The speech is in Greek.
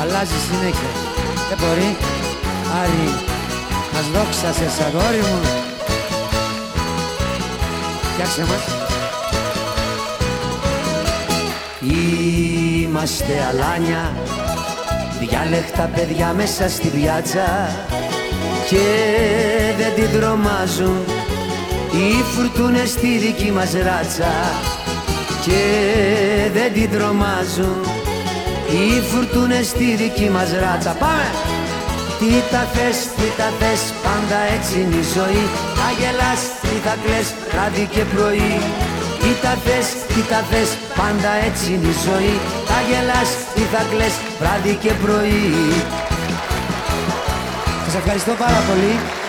αλλάζει συνέχεια. Δεν μπορεί. Άρη, μας δόξασες αγόρι μου. Φτιάξε μας. Είμαστε αλάνια, διάλεκτα παιδιά μέσα στη πιάτσα και δεν την τρομάζουν οι φουρτούνες στη δική μας ράτσα και δεν την τρομάζουν οι φουρτούνες στη δική μας ράτσα. Πάμε! Τι τα θες, τι τα θες, πάντα έτσι είναι η ζωή. Θα γελάς, τι θα κλαις, βράδυ και πρωί. Τι τα θες, τι τα θες, πάντα έτσι είναι η ζωή. Θα γελάς, τι θα κλαις, βράδυ και πρωί. Σας ευχαριστώ πάρα πολύ